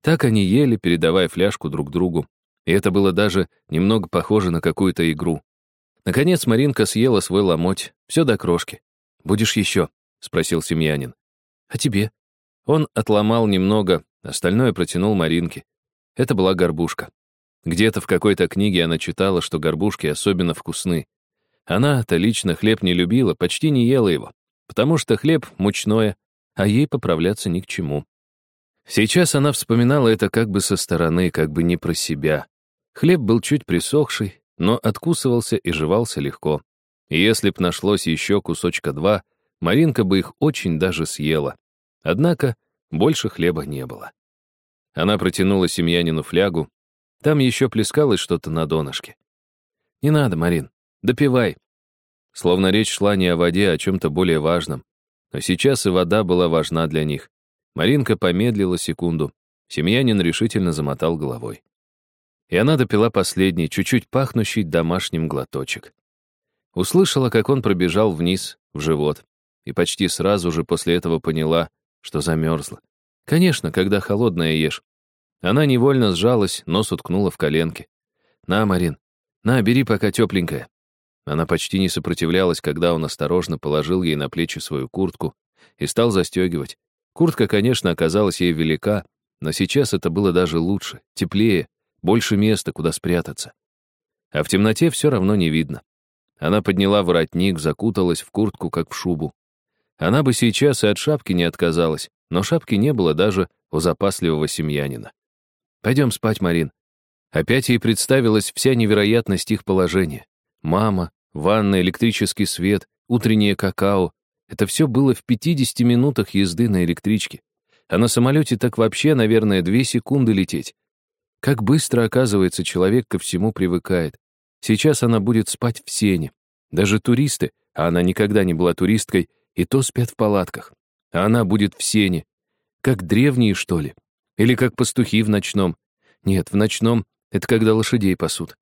Так они ели, передавая фляжку друг другу. И это было даже немного похоже на какую-то игру. Наконец Маринка съела свой ломоть, все до крошки. «Будешь еще?» — спросил семьянин. «А тебе?» Он отломал немного, остальное протянул Маринке. Это была горбушка. Где-то в какой-то книге она читала, что горбушки особенно вкусны. Она-то лично хлеб не любила, почти не ела его, потому что хлеб мучное, а ей поправляться ни к чему. Сейчас она вспоминала это как бы со стороны, как бы не про себя. Хлеб был чуть присохший, но откусывался и жевался легко. И если б нашлось еще кусочка два, Маринка бы их очень даже съела. Однако больше хлеба не было. Она протянула семьянину флягу. Там еще плескалось что-то на донышке. «Не надо, Марин, допивай». Словно речь шла не о воде, а о чем-то более важном. Но сейчас и вода была важна для них. Маринка помедлила секунду. Семьянин решительно замотал головой. И она допила последний, чуть-чуть пахнущий домашним глоточек. Услышала, как он пробежал вниз, в живот, и почти сразу же после этого поняла, что замерзла. Конечно, когда холодное ешь. Она невольно сжалась, нос уткнула в коленки. «На, Марин, на, бери пока тепленькое». Она почти не сопротивлялась, когда он осторожно положил ей на плечи свою куртку и стал застегивать. Куртка, конечно, оказалась ей велика, но сейчас это было даже лучше, теплее, больше места, куда спрятаться. А в темноте все равно не видно. Она подняла воротник, закуталась в куртку, как в шубу. Она бы сейчас и от шапки не отказалась, но шапки не было даже у запасливого семьянина. «Пойдем спать, Марин». Опять ей представилась вся невероятность их положения. Мама, ванна, электрический свет, утреннее какао. Это все было в 50 минутах езды на электричке. А на самолете так вообще, наверное, две секунды лететь. Как быстро, оказывается, человек ко всему привыкает. Сейчас она будет спать в сене. Даже туристы, а она никогда не была туристкой, и то спят в палатках. А она будет в сене. Как древние, что ли? Или как пастухи в ночном? Нет, в ночном — это когда лошадей пасут.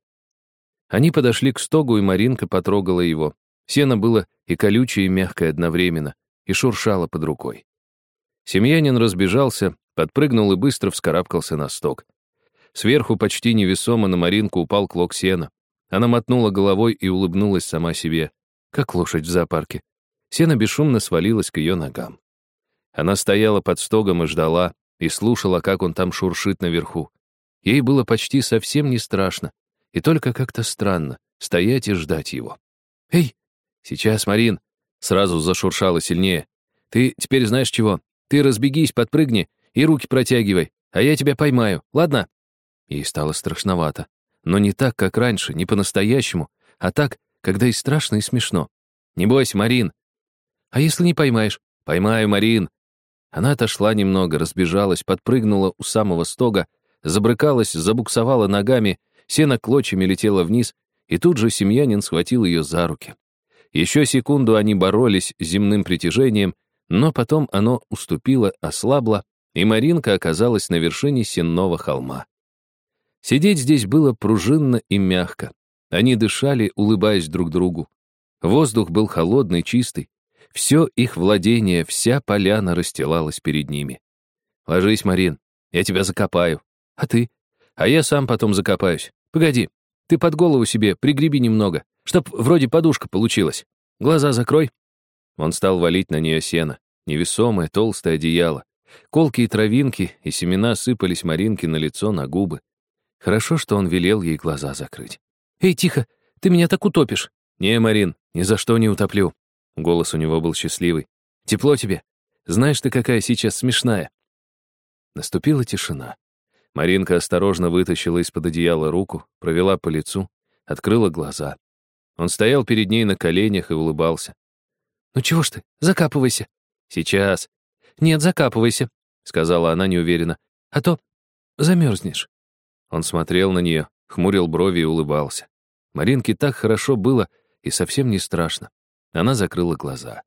Они подошли к стогу, и Маринка потрогала его. Сено было и колючее, и мягкое одновременно, и шуршало под рукой. Семьянин разбежался, подпрыгнул и быстро вскарабкался на стог. Сверху почти невесомо на Маринку упал клок сена. Она мотнула головой и улыбнулась сама себе, как лошадь в зоопарке. Сено бесшумно свалилось к ее ногам. Она стояла под стогом и ждала, и слушала, как он там шуршит наверху. Ей было почти совсем не страшно. И только как-то странно стоять и ждать его. «Эй, сейчас, Марин!» Сразу зашуршало сильнее. «Ты теперь знаешь чего? Ты разбегись, подпрыгни и руки протягивай, а я тебя поймаю, ладно?» Ей стало страшновато. Но не так, как раньше, не по-настоящему, а так, когда и страшно, и смешно. «Не бойся, Марин!» «А если не поймаешь?» «Поймаю, Марин!» Она отошла немного, разбежалась, подпрыгнула у самого стога, забрыкалась, забуксовала ногами Сено клочьями летело вниз, и тут же семьянин схватил ее за руки. Еще секунду они боролись с земным притяжением, но потом оно уступило, ослабло, и Маринка оказалась на вершине сенного холма. Сидеть здесь было пружинно и мягко. Они дышали, улыбаясь друг другу. Воздух был холодный, чистый. Все их владение, вся поляна расстилалась перед ними. «Ложись, Марин, я тебя закопаю. А ты? А я сам потом закопаюсь. Погоди, ты под голову себе пригреби немного, чтоб вроде подушка получилась. Глаза закрой». Он стал валить на нее сено, невесомое, толстое одеяло. Колки и травинки и семена сыпались Маринке на лицо, на губы. Хорошо, что он велел ей глаза закрыть. «Эй, тихо, ты меня так утопишь!» «Не, Марин, ни за что не утоплю». Голос у него был счастливый. «Тепло тебе? Знаешь ты, какая сейчас смешная?» Наступила тишина. Маринка осторожно вытащила из-под одеяла руку, провела по лицу, открыла глаза. Он стоял перед ней на коленях и улыбался. «Ну чего ж ты? Закапывайся!» «Сейчас!» «Нет, закапывайся!» — сказала она неуверенно. «А то замерзнешь». Он смотрел на нее, хмурил брови и улыбался. Маринке так хорошо было и совсем не страшно. Она закрыла глаза.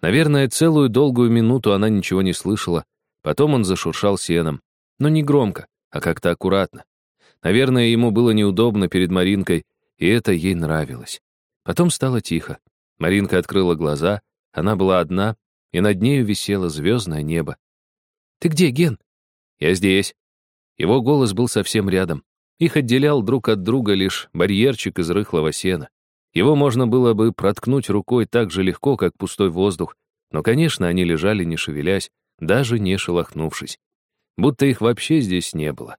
Наверное, целую долгую минуту она ничего не слышала. Потом он зашуршал сеном но не громко, а как-то аккуратно. Наверное, ему было неудобно перед Маринкой, и это ей нравилось. Потом стало тихо. Маринка открыла глаза, она была одна, и над нею висело звездное небо. «Ты где, Ген?» «Я здесь». Его голос был совсем рядом. Их отделял друг от друга лишь барьерчик из рыхлого сена. Его можно было бы проткнуть рукой так же легко, как пустой воздух, но, конечно, они лежали, не шевелясь, даже не шелохнувшись будто их вообще здесь не было.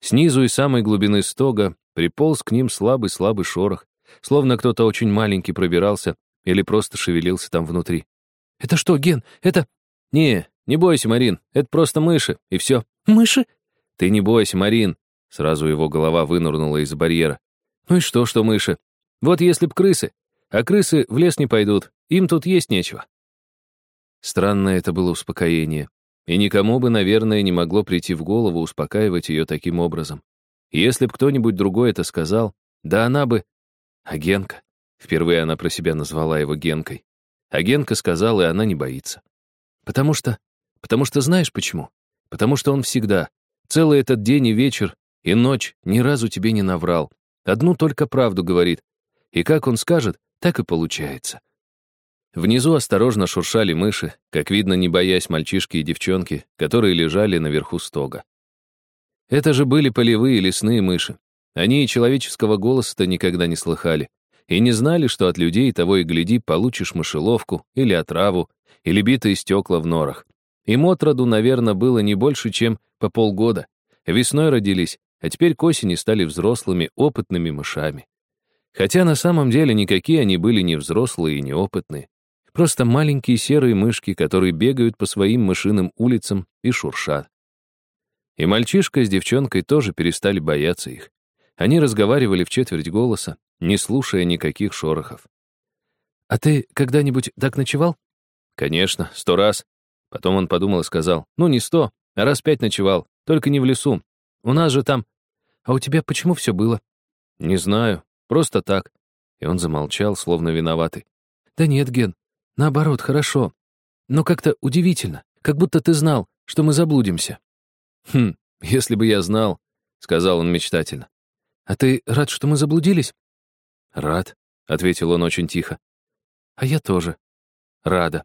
Снизу и самой глубины стога приполз к ним слабый-слабый шорох, словно кто-то очень маленький пробирался или просто шевелился там внутри. «Это что, Ген? Это...» «Не, не бойся, Марин, это просто мыши, и все». «Мыши?» «Ты не бойся, Марин», — сразу его голова вынырнула из барьера. «Ну и что, что мыши? Вот если б крысы. А крысы в лес не пойдут, им тут есть нечего». Странное это было успокоение. И никому бы, наверное, не могло прийти в голову успокаивать ее таким образом. Если б кто-нибудь другой это сказал, да она бы... А Генка? Впервые она про себя назвала его Генкой. А Генка сказал, и она не боится. Потому что... Потому что знаешь почему? Потому что он всегда, целый этот день и вечер, и ночь ни разу тебе не наврал. Одну только правду говорит. И как он скажет, так и получается. Внизу осторожно шуршали мыши, как видно, не боясь мальчишки и девчонки, которые лежали наверху стога. Это же были полевые лесные мыши. Они и человеческого голоса-то никогда не слыхали. И не знали, что от людей того и гляди получишь мышеловку или отраву, или битые стекла в норах. Им отроду, наверное, было не больше, чем по полгода. Весной родились, а теперь к осени стали взрослыми, опытными мышами. Хотя на самом деле никакие они были не взрослые и не опытные. Просто маленькие серые мышки, которые бегают по своим мышиным улицам и шуршат. И мальчишка с девчонкой тоже перестали бояться их. Они разговаривали в четверть голоса, не слушая никаких шорохов. «А ты когда-нибудь так ночевал?» «Конечно, сто раз». Потом он подумал и сказал, «Ну, не сто, а раз пять ночевал, только не в лесу. У нас же там...» «А у тебя почему все было?» «Не знаю, просто так». И он замолчал, словно виноватый. «Да нет, Ген, наоборот, хорошо. Но как-то удивительно, как будто ты знал, что мы заблудимся». «Хм, если бы я знал», — сказал он мечтательно. «А ты рад, что мы заблудились?» «Рад», — ответил он очень тихо. «А я тоже. Рада».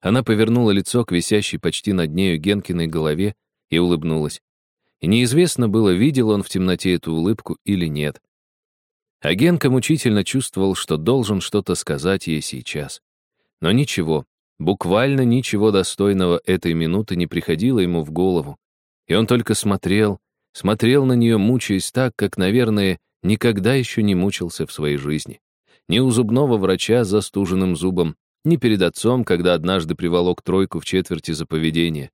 Она повернула лицо к висящей почти над нею Генкиной голове и улыбнулась. И неизвестно было, видел он в темноте эту улыбку или нет. А Генка мучительно чувствовал, что должен что-то сказать ей сейчас. Но ничего, буквально ничего достойного этой минуты не приходило ему в голову. И он только смотрел, смотрел на нее, мучаясь так, как, наверное, никогда еще не мучился в своей жизни. Ни у зубного врача с застуженным зубом, ни перед отцом, когда однажды приволок тройку в четверти за поведение.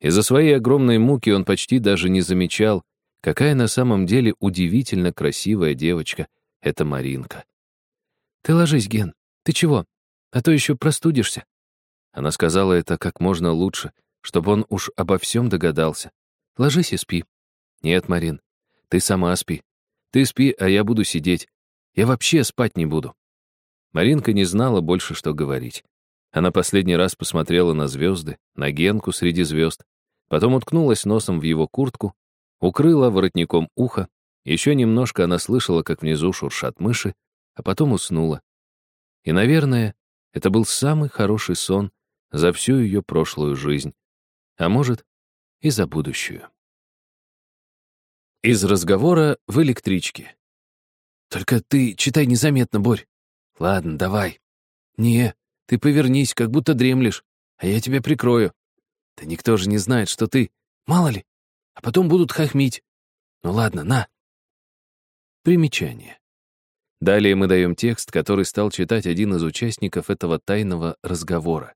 Из-за своей огромной муки он почти даже не замечал, какая на самом деле удивительно красивая девочка — это Маринка. «Ты ложись, Ген. Ты чего? А то еще простудишься». Она сказала это как можно лучше, чтобы он уж обо всем догадался. «Ложись и спи». «Нет, Марин, ты сама спи. Ты спи, а я буду сидеть. Я вообще спать не буду». Маринка не знала больше, что говорить. Она последний раз посмотрела на звезды, на Генку среди звезд, потом уткнулась носом в его куртку, укрыла воротником ухо, еще немножко она слышала, как внизу шуршат мыши, а потом уснула. И, наверное, это был самый хороший сон за всю ее прошлую жизнь, а может, и за будущую. Из разговора в электричке. «Только ты читай незаметно, Борь». «Ладно, давай». «Не, ты повернись, как будто дремлешь, а я тебя прикрою. Да никто же не знает, что ты. Мало ли. А потом будут хохмить. Ну ладно, на». Примечание. Далее мы даем текст, который стал читать один из участников этого тайного разговора.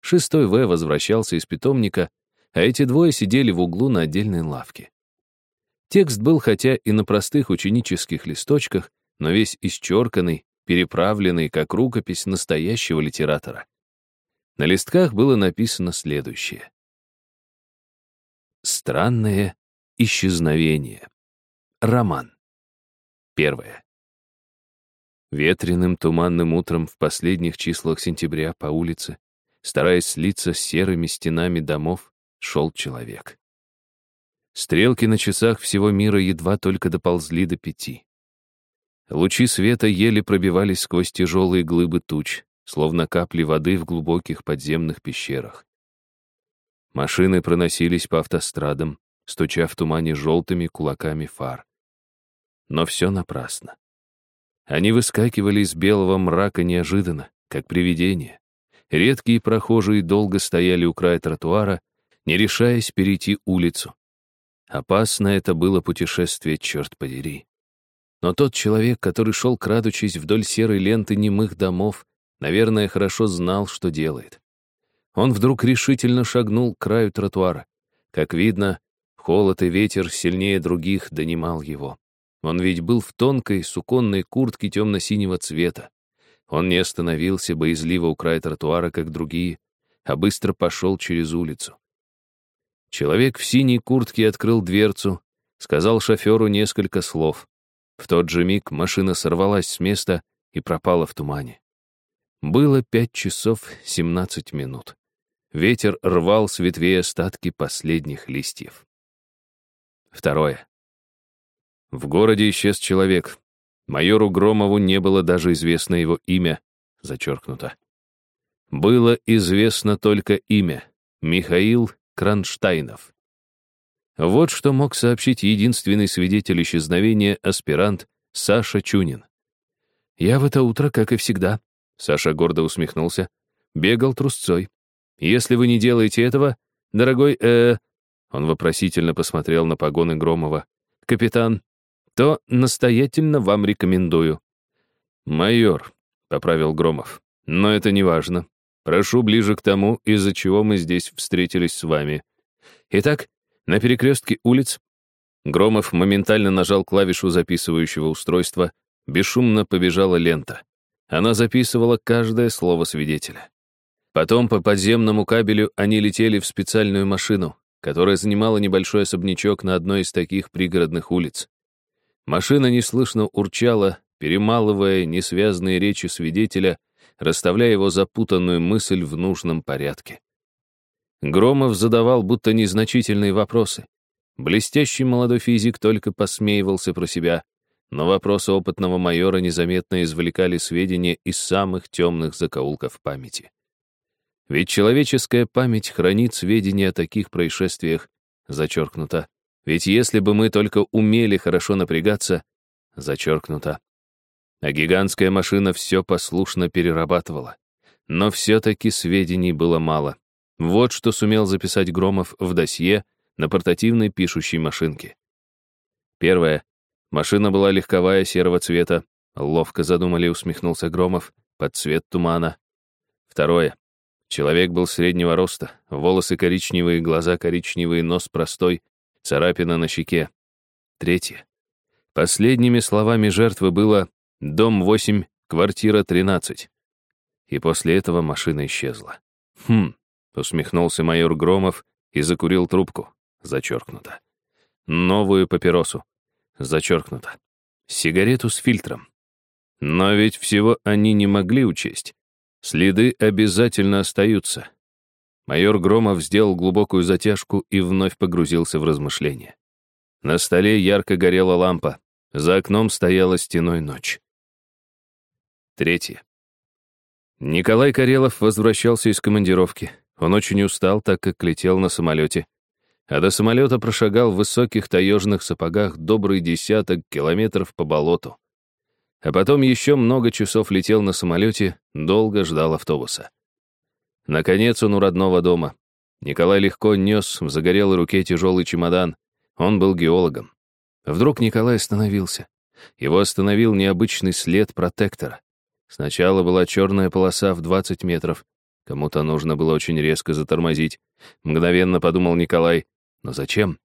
Шестой В возвращался из питомника, а эти двое сидели в углу на отдельной лавке. Текст был хотя и на простых ученических листочках, но весь исчерканный, переправленный как рукопись настоящего литератора. На листках было написано следующее. Странное исчезновение. Роман. Первое. Ветреным туманным утром в последних числах сентября по улице, стараясь слиться с серыми стенами домов, шел человек. Стрелки на часах всего мира едва только доползли до пяти. Лучи света еле пробивались сквозь тяжелые глыбы туч, словно капли воды в глубоких подземных пещерах. Машины проносились по автострадам, стуча в тумане желтыми кулаками фар. Но все напрасно. Они выскакивали из белого мрака неожиданно, как привидения. Редкие прохожие долго стояли у края тротуара, не решаясь перейти улицу. Опасно это было путешествие, черт подери. Но тот человек, который шел, крадучись вдоль серой ленты немых домов, наверное, хорошо знал, что делает. Он вдруг решительно шагнул к краю тротуара. Как видно, холод и ветер сильнее других донимал его. Он ведь был в тонкой суконной куртке темно-синего цвета. Он не остановился боязливо у края тротуара, как другие, а быстро пошел через улицу. Человек в синей куртке открыл дверцу, сказал шоферу несколько слов. В тот же миг машина сорвалась с места и пропала в тумане. Было пять часов семнадцать минут. Ветер рвал с ветвей остатки последних листьев. Второе. В городе исчез человек. Майору Громову не было даже известно его имя, зачеркнуто. Было известно только имя — Михаил Кронштайнов. Вот что мог сообщить единственный свидетель исчезновения, аспирант Саша Чунин. «Я в это утро, как и всегда», — Саша гордо усмехнулся, — «бегал трусцой. Если вы не делаете этого, дорогой, э, Он вопросительно посмотрел на погоны Громова. «Капитан, то настоятельно вам рекомендую». «Майор», — поправил Громов, — «но это не важно. Прошу ближе к тому, из-за чего мы здесь встретились с вами. Итак, на перекрестке улиц Громов моментально нажал клавишу записывающего устройства, бесшумно побежала лента. Она записывала каждое слово свидетеля. Потом по подземному кабелю они летели в специальную машину, которая занимала небольшой особнячок на одной из таких пригородных улиц. Машина неслышно урчала, перемалывая несвязные речи свидетеля, расставляя его запутанную мысль в нужном порядке. Громов задавал будто незначительные вопросы. Блестящий молодой физик только посмеивался про себя, но вопросы опытного майора незаметно извлекали сведения из самых темных закоулков памяти. Ведь человеческая память хранит сведения о таких происшествиях, зачеркнуто. Ведь если бы мы только умели хорошо напрягаться, зачеркнуто. А гигантская машина все послушно перерабатывала. Но все-таки сведений было мало. Вот что сумел записать Громов в досье на портативной пишущей машинке. Первое. Машина была легковая, серого цвета. Ловко задумали, усмехнулся Громов, под цвет тумана. Второе. Человек был среднего роста, волосы коричневые, глаза коричневые, нос простой, царапина на щеке. Третье. Последними словами жертвы было «Дом 8, квартира 13». И после этого машина исчезла. Хм, Усмехнулся майор Громов и закурил трубку. Зачеркнуто. Новую папиросу. Зачеркнуто. Сигарету с фильтром. Но ведь всего они не могли учесть. Следы обязательно остаются. Майор Громов сделал глубокую затяжку и вновь погрузился в размышления. На столе ярко горела лампа. За окном стояла стеной ночь. Третье. Николай Карелов возвращался из командировки. Он очень устал, так как летел на самолете. А до самолета прошагал в высоких таежных сапогах добрый десяток километров по болоту. А потом еще много часов летел на самолете, долго ждал автобуса. Наконец он у родного дома. Николай легко нес в загорелой руке тяжелый чемодан. Он был геологом. Вдруг Николай остановился. Его остановил необычный след протектора. Сначала была черная полоса в 20 метров, Кому-то нужно было очень резко затормозить. Мгновенно подумал Николай. Но зачем?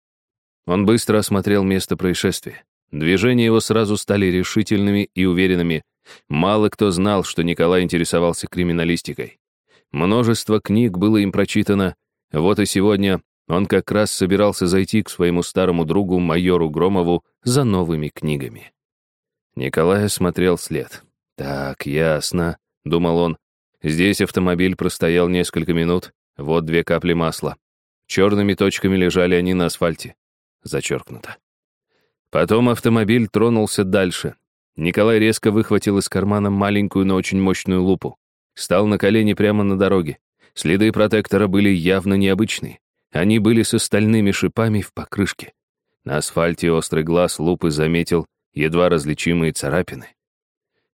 Он быстро осмотрел место происшествия. Движения его сразу стали решительными и уверенными. Мало кто знал, что Николай интересовался криминалистикой. Множество книг было им прочитано. Вот и сегодня он как раз собирался зайти к своему старому другу, майору Громову, за новыми книгами. Николай осмотрел след. «Так, ясно», — думал он. Здесь автомобиль простоял несколько минут, вот две капли масла. Черными точками лежали они на асфальте. Зачеркнуто. Потом автомобиль тронулся дальше. Николай резко выхватил из кармана маленькую, но очень мощную лупу. Стал на колени прямо на дороге. Следы протектора были явно необычные. Они были с остальными шипами в покрышке. На асфальте острый глаз лупы заметил едва различимые царапины.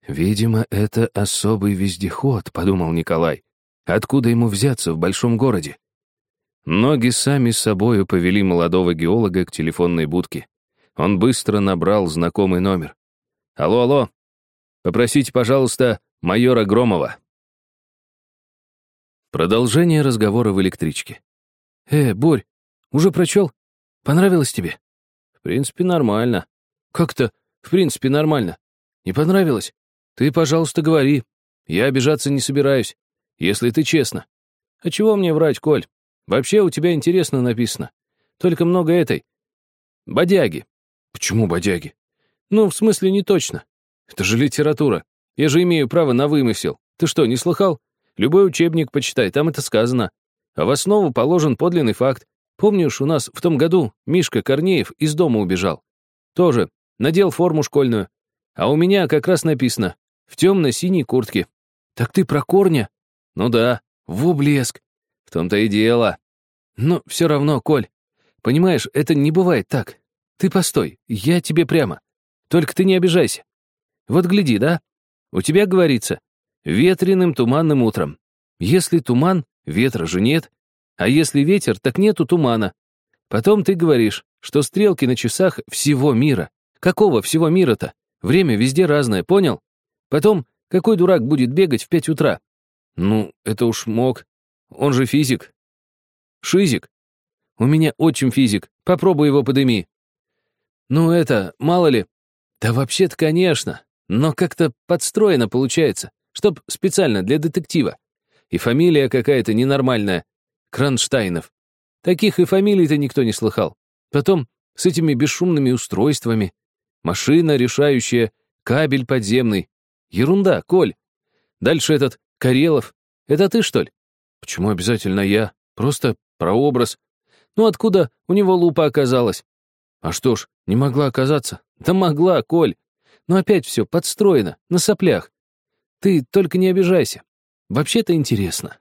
«Видимо, это особый вездеход», — подумал Николай. «Откуда ему взяться в большом городе?» Ноги сами собою повели молодого геолога к телефонной будке. Он быстро набрал знакомый номер. «Алло, алло! Попросите, пожалуйста, майора Громова». Продолжение разговора в электричке. «Э, Борь, уже прочел? Понравилось тебе?» «В принципе, нормально». «Как-то, в принципе, нормально. Не понравилось?» Ты, пожалуйста, говори. Я обижаться не собираюсь, если ты честно. А чего мне врать, Коль? Вообще у тебя интересно написано. Только много этой... Бодяги. Почему бодяги? Ну, в смысле, не точно. Это же литература. Я же имею право на вымысел. Ты что, не слыхал? Любой учебник почитай, там это сказано. А в основу положен подлинный факт. Помнишь, у нас в том году Мишка Корнеев из дома убежал? Тоже. Надел форму школьную. А у меня как раз написано «в темно-синей куртке». Так ты про корня? Ну да, в блеск. В том-то и дело. Но все равно, Коль, понимаешь, это не бывает так. Ты постой, я тебе прямо. Только ты не обижайся. Вот гляди, да? У тебя говорится «ветреным туманным утром». Если туман, ветра же нет. А если ветер, так нету тумана. Потом ты говоришь, что стрелки на часах всего мира. Какого всего мира-то? Время везде разное, понял? Потом, какой дурак будет бегать в пять утра? Ну, это уж мог. Он же физик. Шизик. У меня отчим физик. Попробуй его подыми. Ну это, мало ли. Да вообще-то, конечно. Но как-то подстроено получается. Чтоб специально для детектива. И фамилия какая-то ненормальная. Кронштайнов. Таких и фамилий-то никто не слыхал. Потом с этими бесшумными устройствами. Машина решающая, кабель подземный. Ерунда, Коль. Дальше этот Карелов. Это ты, что ли? Почему обязательно я? Просто прообраз. Ну откуда у него лупа оказалась? А что ж, не могла оказаться? Да могла, Коль. Но опять все подстроено, на соплях. Ты только не обижайся. Вообще-то интересно.